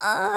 啊。